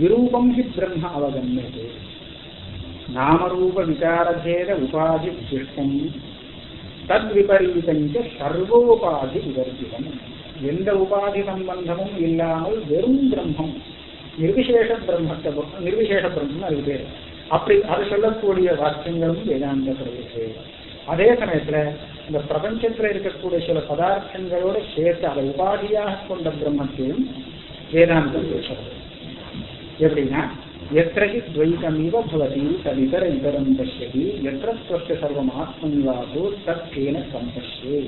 விரூபம் he பிரம்ம அவகமியது நாமரூப விகாரபேத உபாதி விசிஷ்டம் தத்விபரீதஞ்ச சர்வோபாதி விவர்ஜிதம். எந்த உபாதி சம்பந்தமும் இல்லாமல் வெறும் பிரம்மம். நிர்விசேஷ பிரம்மத்தை நிர்விசேஷ பிரம்மம் அது பேர். அப்படி அது சொல்லக்கூடிய வாக்கியங்களும் வேதாந்த பிரதேசம் அதே சமயத்துல இந்த பிரபஞ்சத்துல இருக்கக்கூடிய சில பதார்த்தங்களோட சேர்த்து அதை உபாதியாக கொண்ட பிரம்மத்தையும் வேதாந்தம் பேசுறது எப்படின்னா எத்திரகி துவைதமிவ பவதி ததிதர இதரம் பசியதி எத்திர ஸ்வஸ்த சர்வம் ஆத்மனிவாதோ தற்கேன சம்பஷ்யே.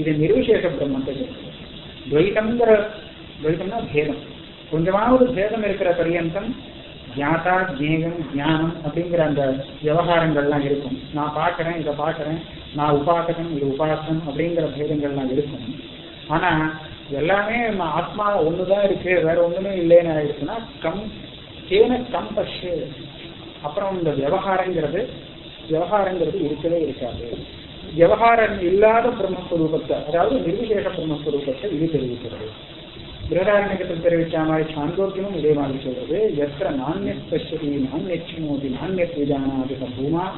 இது நிர்விசேஷ பிரம்மத்தை சொல்றது. துவைதம்ங்கிற துவைதம்னா பேதம். கொஞ்சமாவது பேதம் இருக்கிற பரியந்தம் ஜாதா ஜேகம் ஞானம் அப்படிங்கிற அந்த விவகாரங்கள்லாம் இருக்கும். நான் பார்க்கறேன் இதை பார்க்கறேன் நான் உபாசகன் இது உபாசனம் அப்படிங்கிற பேதங்கள்லாம் இருக்கும். ஆனா எல்லாமே ஆத்மா ஒண்ணுதான் இருக்கு வேற ஒண்ணுமே இல்லைன்னு ஆயிடுச்சுன்னா கம் தேன கம்பஷு அப்புறம் இந்த விவகாரங்கிறது விவகாரங்கிறது இருக்கவே இருக்காது. விவகாரம் இல்லாத பிரம்மஸ்வரூபத்தை அதாவது நிர்விசேஷ பிரம்மஸ்வரூபத்தை இது தெரிவிக்கிறது. பிரதாரண்யத்தில் தெரிவித்த மாதிரி சாந்தோக்கியமும் இதே மாதிரி சொல்றது. எத்திர நானியத் பசியதி நானியச்சினோதி நானியத் விஜானாதி பூமா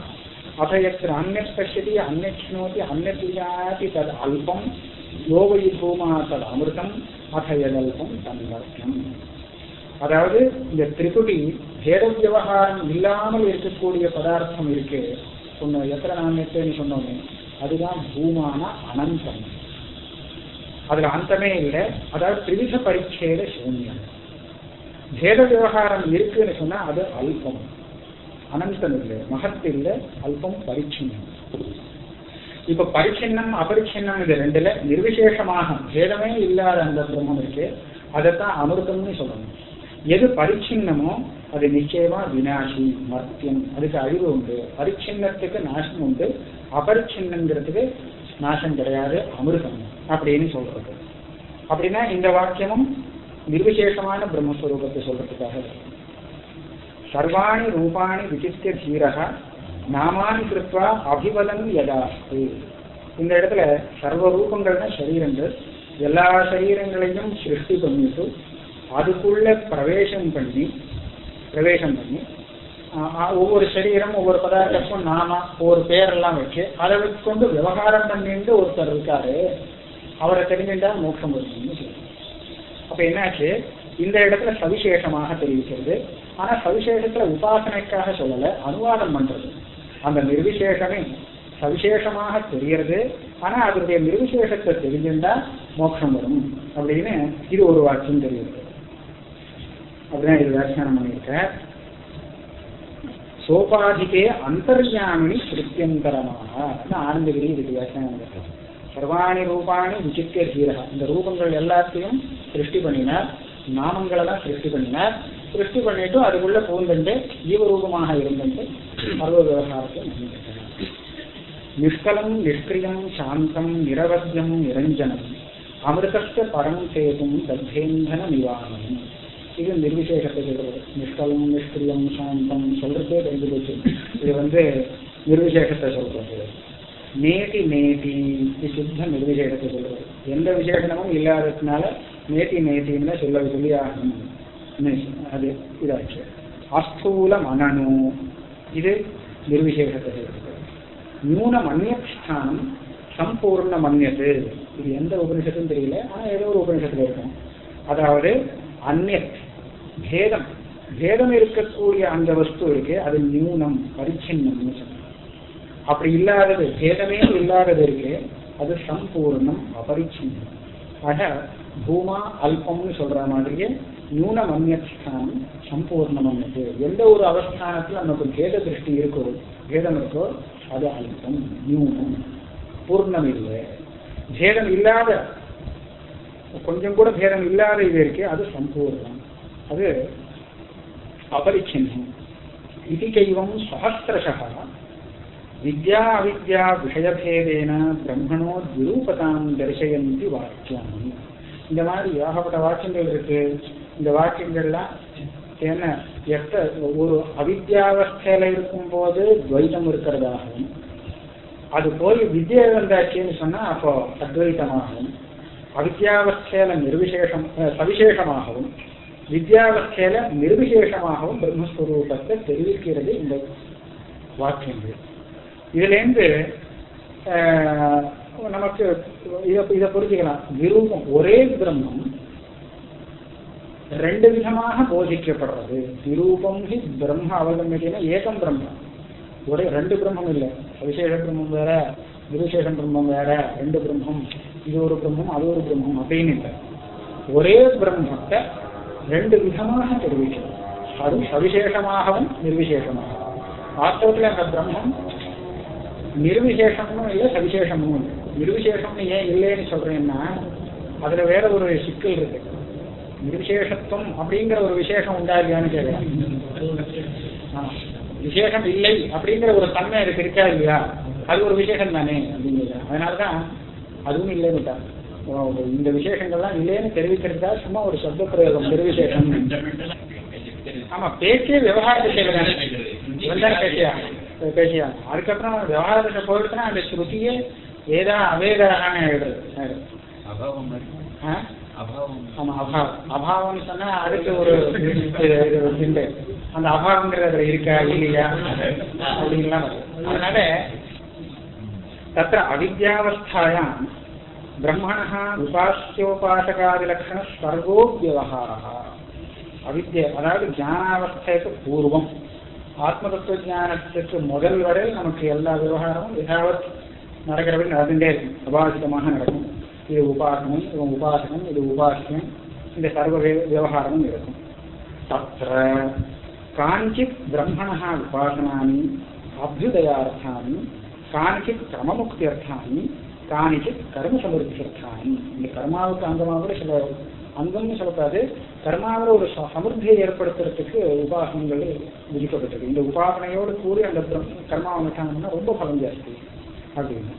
அத எத்திர அந்நத் பசியதி அந்நச்சினோதி அந்நத் விஜானாதி தது அல்பம். யோகை பூமா தது அமிர்தம் அத சந்தர்ப்பம். அதாவது இந்த திரிபுடி பேத விவகாரம் இல்லாமல் இருக்கக்கூடிய பதார்த்தம் இருக்கு. சொன்ன எத்தனை நாணயத்தைன்னு சொன்னோமே அதுதான் பூமான அனந்தம். அதுல அந்தமே இல்லை. அதாவது திரிவித பரீட்சையில சூன்யம். பேத விவகாரம் இருக்குன்னு சொன்னா அது அல்பம். அனந்தம் இல்லை. மகத் இல்லை அல்பம் பரிச்சின்னம் இப்ப பரிச்சின்னம் அபரிச்சின்னம் இது ரெண்டுல நிர்விசேஷமாக பேதமே இல்லாத அந்த பிரம்மம் இருக்கு. அதைத்தான் அமிர்தம்னு சொல்லணும். எது பரிச்சின்னமோ அது நிச்சயமா வினாசி மத்தியம் அதுக்கு அழிவு உண்டு. பரிச்சின்னத்துக்கு நாசம் உண்டு. அபரிச்சின்னங்கிறதுக்கு நாசம் கிடையாது அமிர்தம் அப்படின்னு சொல்றது. அப்படின்னா இந்த வாக்கியமும் நிர்விசேஷமான பிரம்மஸ்வரூபத்தை சொல்றதுக்காக. சர்வாணி ரூபாணி விசித்திய தீரக நாமானி கிருத்வா அபிவலன் யதாஸ்து. இந்த இடத்துல சர்வ ரூபங்கள்னா சரீரங்கள். எல்லா சரீரங்களையும் சிருஷ்டி பண்ணிட்டு அதுக்குள்ள பிரவேசம் பண்ணி பிரவேசம் பண்ணி ஒவ்வொரு சரீரம் ஒவ்வொரு பதார்த்தத்துக்கும் நாம ஒரு பேரெல்லாம் வச்சு அதை வச்சுக்கொண்டு விவகாரம் பண்ணிட்டு ஒருத்தர் இருக்காரு. அவரை தெரிஞ்சுட்டா மோட்சம் வருதுன்னு சொல்லுங்க அப்ப என்னாச்சு? இந்த இடத்துல சவிசேஷமாக தெரிவிக்கிறது. ஆனா சவிசேஷத்துல உபாசனைக்காக சொல்லல அனுவாதம் பண்றது. அந்த நிர்விசேஷமே சவிசேஷமாக தெரியறது ஆனா அதனுடைய நிர்விசேஷத்தை தெரிஞ்சிருந்தா மோட்சம் வரும் அப்படின்னு இது ஒரு வாக்கியம் தெரியுது. அப்படின்னா இது வியாக்கியானம் பண்ணியிருக்க சோபாதிகே அந்தர்யாமினி கிருத்தியந்தரமாக ஆனந்தகிரி இதுக்கு வியாக்கியானம் சர்வாணி ரூபாணி விசித்திய தீரக இந்த ரூபங்கள் எல்லாத்தையும் சிருஷ்டி பண்ணினார். நாமங்களெல்லாம் சிருஷ்டி பண்ணினார் சிருஷ்டி பண்ணிட்டு அதுக்குள்ள பூந்துண்டு ஜீவரூபமாக இருந்துட்டு சர்வ விவகாரத்தை நிஷ்கலம் நிஷ்கிரியம் சாந்தம் நிரவத்தியம் நிரஞ்சனம் அமிர்தஸ்த பரம் சேதும் தத்தேந்தன நிவாரணம் இது நிர்விசேஷத்தை சொல்றது நிஷ்கலம் நிஷ்கிரியம் சாந்தம் சொல்றதே தெரிஞ்சு போச்சு இது வந்து நிர்விசேஷத்தை சொல்றது நேட்டி நேட்டி சுத்த நிர்விசேஷத்தை சொல்றது எந்த விசேஷனமும் இல்லாததுனால நேட்டி நேட்டின்னு சொல்ல சொல்லி அது இதாச்சு அஸ்தூல மனனு இது நிர்விசேஷத்தை நியூனம் அந்நியஸ்தானம் சம்பூர்ண மன்யத்து இது எந்த உபனிஷத்துன்னு தெரியல ஆனால் ஏதோ ஒரு உபனிஷத்துல இருக்கும். அதாவது அந்நத் பேதம். பேதம் இருக்கக்கூடிய அந்த வஸ்து இருக்கு அது நியூனம் பரிச்சின்னம் சொல்றோம் அப்படி இல்லாதது பேதமே இல்லாதது இருக்கு அது சம்பூர்ணம் அபரிச்சின்னம். ஆக பூமா அல்பம்னு சொல்ற மாதிரியே நியூனம் அந்நியஸ்தானம் சம்பூர்ணம் அன்னது எந்த ஒரு அவஸ்தானத்துல நமக்கு பேத திருஷ்டி இருக்கோ பேதம் இருக்கோ அது அல்பம் நியூனம் பூர்ணம் இல்லை பேதம் இல்லாத கொஞ்சம் கூட பேதம் இல்லாத இது இருக்கு அது சம்பூர்ணம் அது அபரிச்சின்னம் இது கைவம் சஹசிரஷா வித்யா அவித்யா விஷயபேதேன பிரம்மணோ விரூபதாம் தரிசயந்தி வாக்கியம் இந்த மாதிரி ஏகப்பட்ட வாக்கியங்கள் இருக்கு. இந்த வாக்கியங்கள்லாம் என்ன? எத்த ஒரு அவித்யாவஸ்தையில இருக்கும் போது துவைதம் இருக்கிறதாகவும் அது போய் வித்யா வந்தாச்சுன்னு சொன்னா அப்போ அத்வைத்தமாகவும் அவித்யாவஸ்தையில நிர்விசேஷம் சவிசேஷமாகவும் வித்யாவஸ்தையில நிர்விசேஷமாகவும் பிரம்மஸ்வரூபத்தை தெரிவிக்கிறது இந்த வாக்கியங்கள். இதுலேருந்து ஆஹ், நமக்கு இதை இதை புரிஞ்சுக்கலாம். விரூபம் ஒரே பிரம்மம் ரெண்டு விதமாக போதிக்கப்படுறது. விரூபம் ஹி பிரம்ம அவகமியத்தின ஏகம் பிரம்மம். ஒரே ரெண்டு பிரம்மம் இல்லை. விசேஷ பிரம்மம் வேற நிர்விசேஷ பிரம்மம் வேற ரெண்டு பிரம்மம். இது ஒரு பிரம்மம் அது ஒரு பிரம்மம் அப்படின்னு இல்லை. ஒரே பிரம்மத்தை ரெண்டு விதமாக தெரிவிக்கிறது. அது சவிசேஷமாகவும் நிர்விசேஷமாகவும். வாஸ்தவத்தில் அந்த பிரம்மம் நிர்விசேஷமும் இல்லை சவிசேஷமும் இல்லை. நிர்விசேஷம்னு ஏன் இல்லைன்னு சொல்றேன்னா அதுல வேற ஒரு சிக்கல் இருக்கு. நிர்விசேஷத்துவம் அப்படிங்கிற ஒரு விசேஷம் உண்டா இல்லையான்னு கேட்கலாம். விசேஷம் இல்லை அப்படிங்கிற ஒரு தன்மை அது இருக்கா இல்லையா? அது ஒரு விசேஷம் தானே அப்படிங்கிறது. அதனாலதான் அதுவும் இல்லைன்னுட்டா இந்த விசேஷங்கள்லாம் இல்லைன்னு தெரிவிக்கிறதா சும்மா ஒரு சப்த பிரயோகம் நிர்விசேஷம்? ஆமா பேச்சே விவகாரத்தை திசையில இவன் பேசியா? பேசியா. அதுக்கப்புறம் விவகாரத்தை பொறுத்துனா அந்த ஸ்ருதியே ஏதா அவேகரான அபாவம் ஆமா அபாவம் அபாவம்னு சொன்னா அதுக்கு ஒரு சிந்தை அந்த அபாவங்கிறது அதுல இருக்கா இல்லையா? அப்படின்லாம் அதனால தத்திர அவித்யாவஸ்தாயாம் பிரம்மணः उपास्योपासकादिलक्षणः सर्वो व्यवहारः அவித்ய அதாவது ஜானாவஸ்தைக்கு பூர்வம். ஆத்மதத்துவ ஜானத்துக்கு முதல் வரை நமக்கு எல்லா விவகாரமும் யதாவத் நடக்கிறபடி நடந்துட்டே இருக்கும். சபாசிதமாக நடக்கும். இது உபாசனம் இவன் உபாசனம் இது உபாசியம். இந்த சர்வ விவகாரமும் இருக்கும். தத்திர காஞ்சித் பிரம்மணா உபாசனானி அபியுதயார்த்தானி காஞ்சித் கிரமமுக்தியர்த்தானி காணிச்சித் கர்ம சமிருத்தியர்த்தானி இந்த கர்மாவுக்கு அங்கமாக கூட சில அங்கம்னு சொல்லக்கூடாது கர்மாவில் ஒரு சமிருத்தியை ஏற்படுத்துறதுக்கு உபாசனங்கள் விதிக்கப்பட்டது இந்த உபாசனையோடு கூடி அந்த பிரம்- கர்மாவை விட்டாங்கன்னா ரொம்ப பலம் ஜாஸ்தி. அப்படின்னு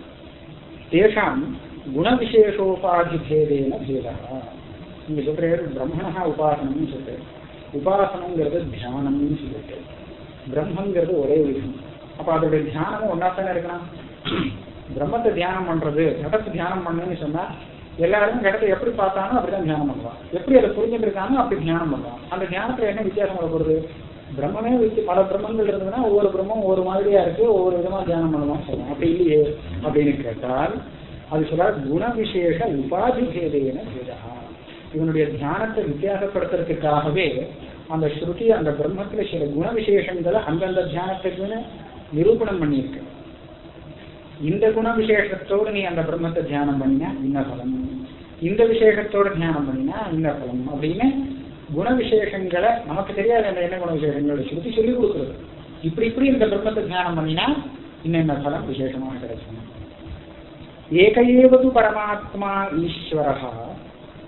தேஷாம் குணவிசேஷோபாதிபேதேன பேதா நீங்க சொல்றாரு பிரம்மணா உபாசனம்னு சொல்றாரு உபாசனங்கிறது தியானம்னு சொல்லிட்டு பிரம்மங்கிறது ஒரே விஷயம்। அப்ப அதோட தியானமும் ஒன்னா தானே இருக்கலாம் பிரம்மத்தை தியானம் பண்றது கடத்தை தியானம் பண்ணுன்னு சொன்னா எல்லாரும் கடத்தை எப்படி பார்த்தாலும் அப்படிதான் தியானம் பண்ணுவான். எப்படி அதை புரிஞ்சுட்டு இருக்காங்க அப்படி தியானம் பண்ணுவான். அந்த தியானத்துல என்ன வித்தியாசம் வர பிரம்மமே வச்சு பல பிரம்மங்கள் இருந்ததுன்னா ஒவ்வொரு பிரம்மம் ஒவ்வொரு மாதிரியா இருக்கு ஒவ்வொரு விதமா தியானம் பண்ணலாம் சொல்லலாம். அப்படி இல்லையே அப்படின்னு கேட்டால் அது சொல்ற குண விசேஷ உபாதி பேதேன பேதா. இவனுடைய தியானத்தை வித்தியாசப்படுத்துறதுக்காகவே அந்த ஸ்ருதி அந்த பிரம்மத்துல சில குண விசேஷங்களை அந்தந்த தியானத்துக்குன்னு நிரூபணம் பண்ணியிருக்கு. இந்த குண விசேஷத்தோடு நீ அந்த பிரம்மத்தை தியானம் பண்ணினா இன்ன பலம் இந்த விசேஷத்தோட தியானம் பண்ணினா இன்ன பலம் அப்படின்னு குண விசேஷங்களை நமக்கு தெரியாத என்ன குண விசேஷங்களை சுருத்தி சொல்லி கொடுக்குறது. இப்படி இப்படி இந்த பிரம்மத்தை தியானம் பண்ணினா இன்னென்ன பலம் விசேஷமாக கிடைக்கும்? ஏக ஏவது பரமாத்மா ஈஸ்வரா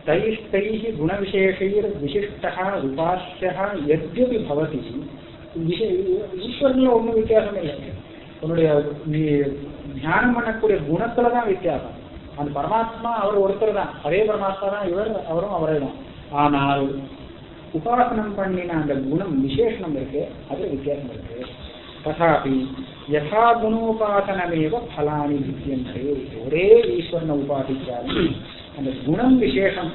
தைஸ்தைஹ குணவிசேஷைர் விசிஷ்டா உபாசியா எத்யபி பவதி. ஈஸ்வரனில் ஒன்றும் வித்தியாசம் இல்லை. உன்னுடைய நீ தியானம் பண்ணக்கூடிய குணத்துல தான் வித்தியாசம். அந்த பரமாத்மா அவர் ஒருத்தர் தான். அதே பரமாத்மா தான் இவர் அவரும் அவரே தான். ஆனால் உபாசனம் பண்ணின அந்த குணம் விசேஷனம் இருக்கு அதுல வித்தியாசம் இருக்கு. ததாபி யதா குணோபாசனமேவ பலானி வித்தியந்தே ஒரே ஈஸ்வரனை உபாசிச்சாலும் அந்த குணம் விசேஷம்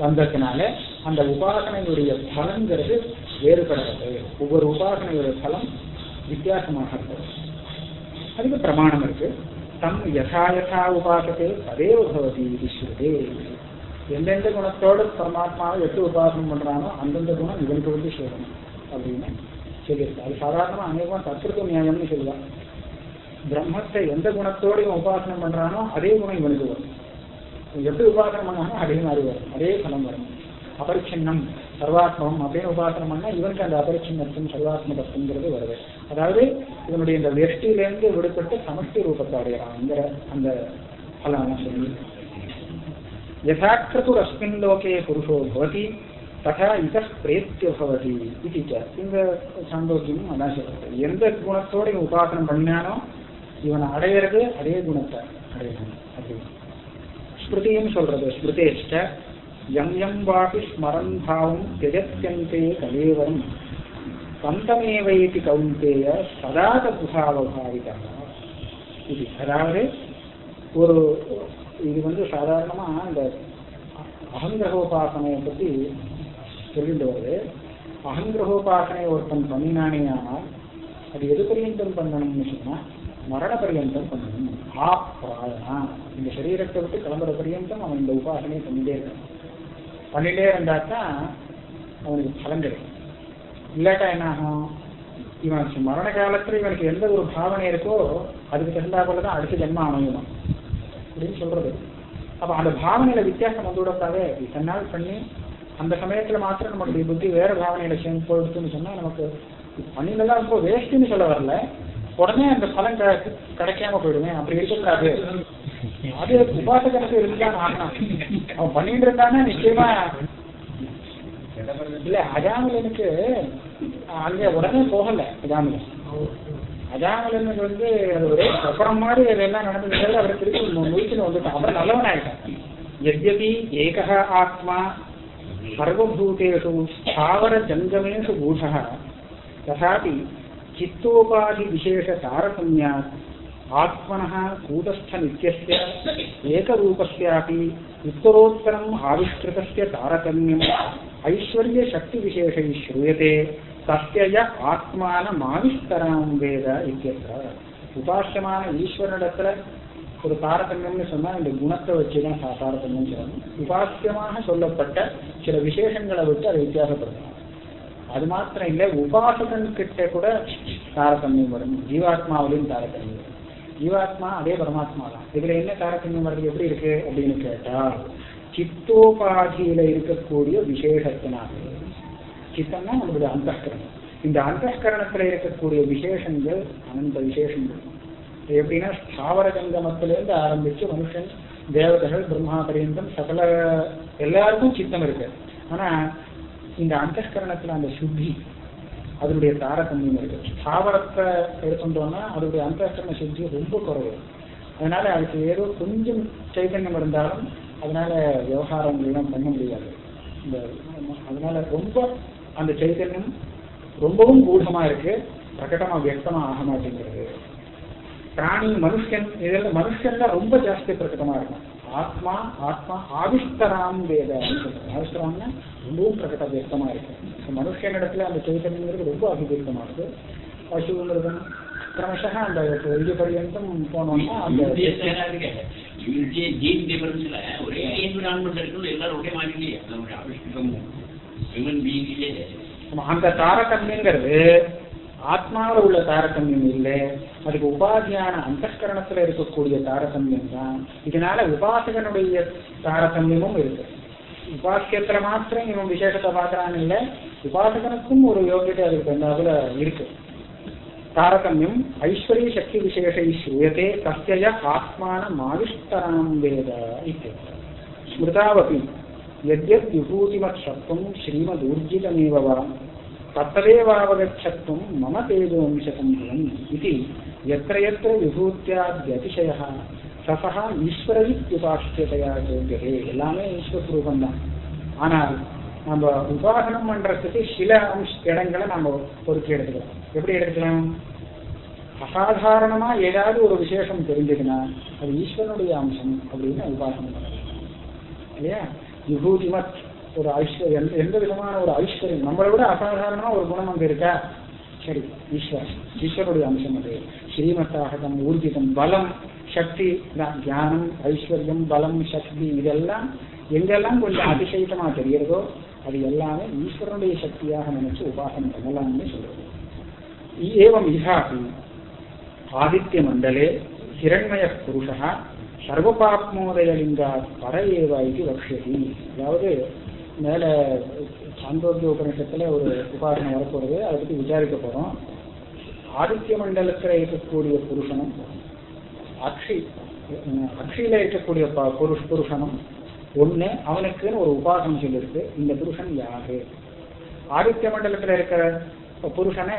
வந்ததுனால அந்த உபாசனையுடைய பலன்கிறது வேறுபடுறது ஒவ்வொரு உபாசனையுடைய பலம் வித்தியாசமாக இருக்கிறது அதுக்கு பிரமாணம் இருக்கு. தம் யதா யதா உபாசத்தை ததேவ பவதி இது ஸ்ருதே. எந்தெந்த குணத்தோடு பரமாத்மாவை எட்டு உபாசனம் பண்றானோ அந்தந்த குணம் இவனுக்கு வந்து சேரணும் அப்படின்னு சொல்லியிருக்கு. அது சாதாரணமா அநேகம் தத்துவ நியாயம்னு சொல்லுவான் பிரம்மத்தை எந்த குணத்தோடு இவன் உபாசனம் பண்றானோ அதே குணம் இவனுக்கு வரும். இவன் எப்படி உபாசனம் பண்ணானோ அதே மாதிரி வரும். அதே பலம் வரும். அபரிச்சின்னம் சர்வாத்மம் அப்படின்னு உபாசனம் பண்ணா இவனுக்கு அந்த அபரிச்சின்னத்துவம் சர்வாத்மகத்துவங்கிறது வருது. அதாவது இவனுடைய இந்த வெஷ்டியிலேருந்து விடுபட்டு சமஷ்டி ரூபத்தை அடையலாம் அந்த பலம் சொல்லி யதாக்கிரதுரஸ்மின் லோகே புருஷோ பவதி ததா இத பிரேத்திய பவதி இது இந்த சாந்தோக்கியம் அதான் சொல்றது எந்த குணத்தோட இவன் உபாசனம் பண்ணினானோ இவன் அடையிறது அதே குணத்தை அடையணும் அப்படின்னு ஸ்மிருதியும் சொல்றது ஸ்மிருதேஷ்ட எம் எம் வாபி ஸ்மரன் பாவம் தியஜத்யந்தே கலேவரம் பந்தமேவைதி கவுந்தேய சதா தத்பாவபாவிதா இது அதாவது ஒரு இது வந்து சாதாரணமா இந்த அகங்கிரகோபாசனையை பத்தி சொல்லிட்டு வருது. அகங்கிரகோபாசனை ஒருத்தன் பண்ணினானே ஆனால் அது எது பரியந்தம் பண்ணணும்னு சொன்னா மரண பரியந்தம் பண்ணணும். ஆ பிராயணா இந்த சரீரத்தை விட்டு கிளம்புற பரியந்தம் அவன் இந்த உபாசனையை பண்ணிட்டே இருக்கான். பண்ணிட்டே இருந்தாதான் அவனுக்கு பலன் கிடைக்கும். இல்லாட்டா என்ன ஆகும்? இவன் மரண காலத்துல இவனுக்கு எந்த ஒரு பாவனை இருக்கோ அதுக்கு தகுந்தா போலதான் அடுத்த ஜென்மம் அமையணும் அப்படின்னு சொல்றது. அப்ப அந்த பாவனையில வித்தியாசம் வந்து விடக்கூடாது. இத்தனை நாள் பண்ணி அந்த சமயத்துல மாத்திரம் நம்மளுடைய புத்தி வேற பாவனையில சேர்ந்து போயிடுச்சுன்னு சொன்னா நமக்கு பண்ணினதெல்லாம் ரொம்ப வேஸ்ட்னு சொல்ல வரல. உடனே அந்த பலன் கிடைக்காம போயிடுவேன் அப்படி இருக்கக்கூடாது. அது உபாசகனுக்கு இருந்தான் ஆகணும் அவன் பண்ணிட்டு இருந்தானே நிச்சயமா. இல்ல எனக்கு அங்க உடனே போகல. அஜாமலன் அஜாமலனுக்கு வந்து அது ஒரு அப்புறம் மாதிரி அதெல்லாம் நடந்தது அவர் திருப்பி முயற்சியில் வந்துட்டான் அப்புறம் நல்லவன் ஆயிட்டான் यद्यपि एकः आत्मा सर्वभूतेषु स्थावरजङ्गमेषु गूढः तथापि चित्तोपाधिविशेषतारतम्यात् आत्मनः कूटस्थनित्यस्य एकरूपस्यापि उत्तरोत्तरम् आविष्कृतस्य तारतम्यम् ऐश्वर्यशक्तिविशेषैः श्रूयते சத்யஜ ஆத்மான மாவிஷ்கராம் வேத இத்தியத்திர உபாசமான ஈஸ்வரனிடத்துல ஒரு தாரதமியம்னு சொன்னா இந்த குணத்தை வச்சுதான் தாரதமியம் சொல்லணும் உபாசியமாக சொல்லப்பட்ட சில விசேஷங்களை வச்சு அதை வித்தியாசப்படுத்தணும் அது மாத்திரம் இல்லை உபாசகன் கிட்ட கூட தாரதமியம் வரும். ஜீவாத்மாவிலையும் தாரதமியம் வரும். ஜீவாத்மா அதே பரமாத்மா தான் இதுல என்ன தாரதமியம் வர்றது? எப்படி இருக்கு? அப்படின்னு கேட்டா சித்தோபாதியில இருக்கக்கூடிய விசேஷத்தினால சித்தம்னா நம்மளுடைய அந்தஸ்கரணம். இந்த அந்தஸ்கரணத்துல இருக்கக்கூடிய விசேஷங்கள் அனந்த விசேஷங்கள். எப்படின்னா ஸ்தாவர ஜங்கமத்திலிருந்து ஆரம்பிச்சு மனுஷன் தேவதைகள் பிரம்மா பரியந்தம் சகல எல்லாருக்கும் சித்தம் இருக்கு. ஆனா இந்த அந்தஸ்கரணத்துல அந்த சுத்தி அதனுடைய தாரதமியம் இருக்கு. ஸ்தாவரத்தை எடுத்துட்டோம்னா அதனுடைய அந்தஸ்கரண சுத்தி ரொம்ப குறைவு. அதனால அதுக்கு ஏதோ கொஞ்சம் சைதன்யம் இருந்தாலும் அதனால விவகாரங்கள்லாம் பண்ண முடியாது. இந்த அதனால ரொம்ப அந்த சைத்தன்யம் ரொம்பவும் கூடமா இருக்கு பிரகடமா வியக்தமா ஆக மாட்டேங்கிறது. பிராணி மனுஷன் இதெல்லாம் மனுஷன்ல ரொம்ப ஜாஸ்தி பிரகடமா இருக்கும். ஆத்மா ஆத்மா ஆவிஷ்டராம் வேத. ஆவிஷ்டராம்னா ரொம்பவும் பிரகட வியக்தமா இருக்கு. மனுஷனிடத்துல அந்த சைத்தன்யங்கிறது ரொம்ப அபிவிருத்தமா இருக்கு பசுங்கிறது கிரமஷா அந்த இது பரியந்தம் போனோம்னா அந்த யூனிட்டி ஜீன் டிஃபரன்ஸ்ல ஒரே என்விரான்மெண்ட் இருக்குன்னு எல்லாரும் ஒரே மாதிரி அந்த தாரதமியங்கிறது ஆத்மாவில் உள்ள தாரதமியம் இல்லை. அதுக்கு உபாதியான அந்தஸ்கரணத்தில் இருக்கக்கூடிய தாரதமியம் தான். இதனால உபாசகனுடைய தாரதமியமும் இருக்கு. உபாசியத்துல மாத்திரம் இவன் விசேஷத்தை பார்க்கறான்னு இல்லை. உபாசகனுக்கும் ஒரு யோகியத்தை அதுக்கு தகுந்தாப்புல இருக்கு. தாரதமியம் ஐஸ்வர்ய சக்தி விசேஷை சூயத்தே தஸ்ய ஆத்மான மாவிஷ்கராம் வேத இது ஸ்மிருதாவபி. यद्यद् विभूतिमत्सत्त्वं श्रीमदूर्जितमेव वा तत्तदेवावगच्छत्वं मम तेजोंशसम्भवम् इति यत्र यत्र विभूत्याद्यतिशयः சசா ஈஸ்வரவித்யுபாசியதையா யோகியதே எல்லாமே ஈஸ்வரூபம் தான் ஆனால் நம்ம உபாசனம் பண்றதுக்கு சில அம்ச இடங்களை நம்ம பொறுக்கி எடுத்துக்கலாம் எப்படி எடுத்துக்கலாம் அசாதாரணமா ஏதாவது ஒரு விசேஷம் தெரிஞ்சதுன்னா அது ஈஸ்வரனுடைய அம்சம் அப்படின்னு உபாசனம் பண்ணலாம் இல்லையா விபூதிமத் ஒரு ஐஸ்வர்யம். எந்த விதமான ஒரு ஐஸ்வர்யம்? நம்மளை விட அசாதாரணமா ஒரு குணம் அங்க இருக்கா? சரி ஈஸ்வரன் ஈஸ்வருடைய அம்சம் அது. ஸ்ரீமத்தாகதம் ஊர்ஜிதம் பலம் சக்தி தான் ஞானம் ஐஸ்வர்யம் பலம் சக்தி இதெல்லாம் எங்கெல்லாம் கொஞ்சம் அதிசயித்தமா தெரிகிறதோ அது எல்லாமே ஈஸ்வரனுடைய சக்தியாக நினைச்சு உபாசனம் பண்ணலாம்னு சொல்றது. ஏவம் இஹாபி. ஆதித்ய மண்டலே ஹிரண்மய புருஷா சர்வபாப்மோதயலிங்காத் பர ஏவாய்க்கு வக்ஷதி. அதாவது மேல சாந்தோக்கிய உபநிஷத்துல ஒரு உபாசனை வரப்போறது அதை பத்தி விசாரிக்க போறோம். ஆதித்ய மண்டலத்துல இருக்கக்கூடிய புருஷனும் அக்ஷி அக்ஷியில இருக்கக்கூடிய ப- புருஷ் புருஷனும் ஒண்ணு அவனுக்குன்னு ஒரு உபாசனம் சொல்லியிருக்கு இந்த புருஷன் யாரு? ஆதித்ய மண்டலத்துல இருக்கிற புருஷனை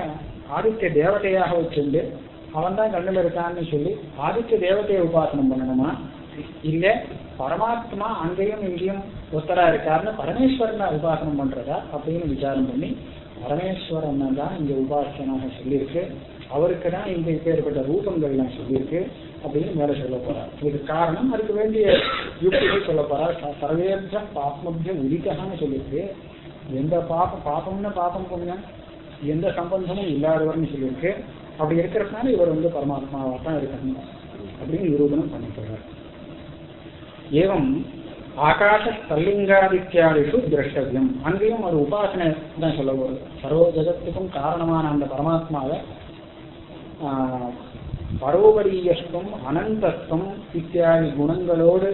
ஆதித்ய தேவதையாக வச்சுண்டு அவன் தான் இருக்கான்னு சொல்லி ஆதித்ய தேவதையை உபாசனம் பண்ணணுமா? இல்ல பரமாத்மா அங்கேயும் இங்கேயும் ஒத்தரா இருக்காருன்னு பரமேஸ்வரனை உபாசனம் பண்றதா அப்படின்னு விசாரம் பண்ணி பரமேஸ்வரனை தான் இங்க உபாசனாக சொல்லியிருக்கு. அவருக்கு தான் இந்த இப்பேற்பட்ட ரூபங்கள்லாம் சொல்லியிருக்கு அப்படின்னு மேல சொல்ல போறார். இதுக்கு காரணம் அதுக்கு வேண்டிய யுக்திகள் சொல்ல போறார். ச- சர்வேபிய ஆத்மபிய உதிகன்னு சொல்லியிருக்கு. எந்த பாப்பம் பாப்பம்னா பாப்பம் புண்ணியம். எந்த சம்பந்தமும் இல்லாதவர்னு சொல்லியிருக்கு. அப்படி இருக்கிறதுனால இவர் வந்து பரமாத்மாவாக தான் இருக்கணும் அப்படின்னு நிரூபணம் பண்ணிக்கிறார். ஏவம் ஆகாச தல்லிங்காதித்யாதிக்கு திரஷ்டவியம் அங்கேயும் ஒரு உபாசனை தான் சொல்ல போகுது சர்வ ஜகத்துக்கும் காரணமான அந்த பரமாத்மாவை பரோபரியஸ்தும் பரோபரியஸ்துவம் இத்தியாதி குணங்களோடு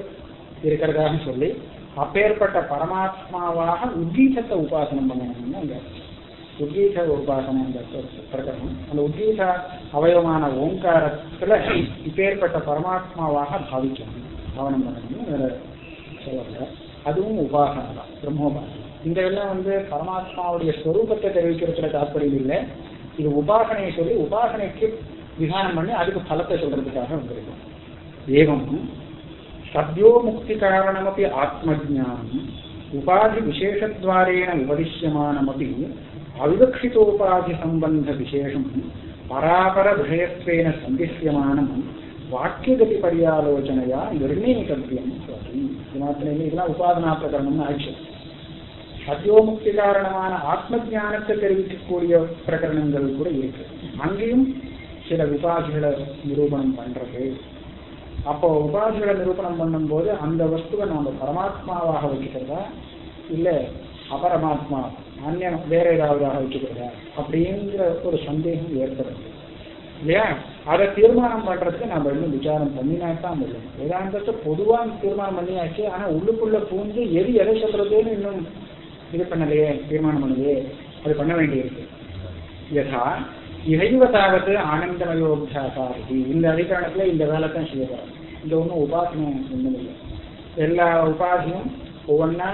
இருக்கிறதாக சொல்லி அப்பேற்பட்ட பரமாத்மாவாக உத்தீசத்தை உபாசனம் பண்ணணும்னு அங்கே உத்கீத உபாசனை அந்த பிரகடனம். அந்த உத்கீத அவயவமான ஓங்காரத்துல இப்பேற்பட்ட பரமாத்மாவாக பாவிக்கணும் பாவனம் பண்ணணும் வேற சொல்லல. அதுவும் உபாசனை தான் பிரம்மோபாசனம். இந்த எல்லாம் வந்து பரமாத்மாவுடைய ஸ்வரூபத்தை தெரிவிக்கிறதுல தாற்பயம் இல்லை. இது உபாசனையை சொல்லி உபாசனைக்கு விதானம் பண்ணி அதுக்கு பலத்தை சொல்றதுக்காக வந்திருக்கும். ஏவம் சத்யோ முக்தி காரணமப்பி ஆத்மஜானம் உபாதி விசேஷத்வாரேண விவதிஷ்யமானமப்பி அவிவக்ஷிதோபாதி சம்பந்த விசேஷம் பராபர விஷயத்வேன சந்திஷ்யமானம் வாக்கியகதி பரியாலோசனையா நிர்ணயித்தவியம் இது மாத்திரம் இதெல்லாம் உபாதனா பிரகரணம்னு ஆயிடுச்சு சத்யோமுக்தி காரணமான ஆத்ம ஞானத்தை தெரிவிக்கக்கூடிய பிரகரணங்கள் கூட இருக்கு அங்கேயும் சில உபாதிகளை நிரூபணம் பண்றது அப்போ உபாதிகளை நிரூபணம் பண்ணும்போது அந்த வஸ்துவை நாம பரமாத்மாவாக வச்சுக்கிறதா இல்லை அபரமாத்மா அந்நியம் வேற ஏதாவதாக வச்சுக்கிறதா அப்படிங்கிற ஒரு சந்தேகம் ஏற்படுது. இல்லையா? அதை தீர்மானம் பண்றதுக்கு நம்ம இன்னும் விசாரம் பண்ணினா தான் முடியும். வேதாந்தத்தை பொதுவாக தீர்மானம் பண்ணியாச்சு. ஆனா உள்ளுக்குள்ள பூந்து எது எதை சொல்றதுன்னு இன்னும் இது பண்ணலையே தீர்மானம் பண்ணலையே. அது பண்ண வேண்டியிருக்கு. யதா இறைவ தாவது ஆனந்தமயோபியாசாரி இந்த அதிகாரத்துல இந்த வேலை தான் செய்யப்படும் இந்த ஒன்றும் உபாசனம் ஒன்றும் இல்லை எல்லா உபாசனும் ஒவ்வொன்றா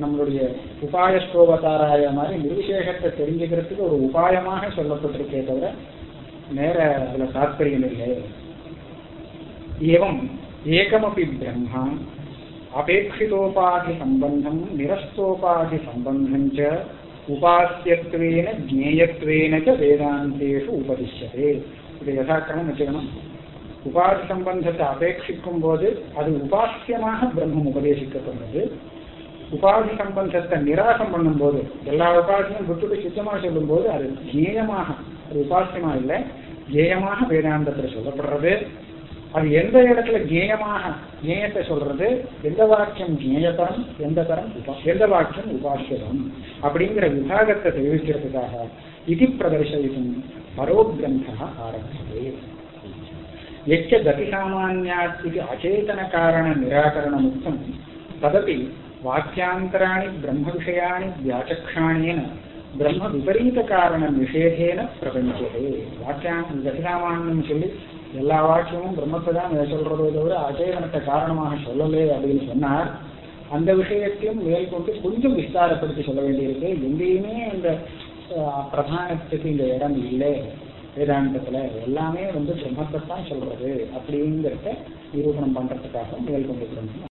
நம்மளுடைய உபாய ஸ்லோகத்தாராய மாதிரி நிர்விசேஷத்தை தெரிஞ்சுக்கிறதுக்கு ஒரு உபாயமாக சொல்லப்பட்டிருக்கே தவிர நேர அதுல தாத்பரியம் இல்லை ஏவம் ஏகமபி பிரம்மா அபேட்சிதோபாதி சம்பந்தம் நிரஸ்தோபாதி சம்பந்தம் ச உபாசியத்வேன ஜேயத்வேன ச வேதாந்தேஷு உபதிஷ்யதே இது யதாக்கிரமம் வச்சுக்கணும் உபாதி சம்பந்தத்தை அபேட்சிக்கும் போது அது உபாசியமாக பிரம்மம் உபதேசிக்கப்படுறது உபாதி சம்பந்தத்தை நிராசம் பண்ணும்போது எல்லா உபாசியமும் விட்டுட்டு சுத்தமா சொல்லும்போது அது ஜேயமாக அது உபாசியமா இல்லை ஜேயமாக வேதாந்தத்தில் சொல்லப்படுறது. அது எந்த இடத்துல ஜேயமாக ஜேயத்தை சொல்றது? எந்த வாக்கியம் ஜேயதரம் எந்த தரம் உபா- எந்த வாக்கியம் உபாசியதம்? அப்படிங்கிற விபாகத்தை தெரிவிக்கிறதுக்காக இது பிரதர்சயிக்கும் பரோகிரந்தா ஆரம்பிச்சது. यच्च गतिसामान्यात् इति अचेतनकारणनिराकरणमुक्तं तदपि वाक्यान्तराणि ब्रह्मविषयाणि व्याचक्षाणेन ब्रह्मविपरीतकारणनिषेधेन प्रपञ्चते வாக்கியம் கதிசாமான்யம் சொல்லி எல்லா வாக்கியமும் பிரம்மத்தை தான் சொல்றதோ தவிர அச்சேதனத்தை காரணமாக சொல்லலே அப்படின்னு சொன்னார் அந்த விஷயத்தையும் மேற்கொண்டு கொஞ்சம் விஸ்தாரப்படுத்தி சொல்ல வேண்டியிருக்கு எங்கேயுமே அந்த அஹ், பிரதானத்துக்கு இந்த இடம் இல்லை வேதாந்தத்துல எல்லாமே வந்து பிரம்மத்தை தான் சொல்றது அப்படிங்கிறத நிரூபணம் பண்றதுக்காக மேற்கொண்டு